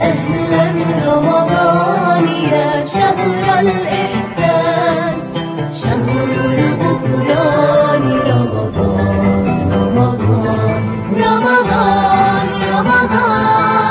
أهلا رمضان يا شهر الإحسان. شهر الغفران رمضان رمضان رمضان رمضان.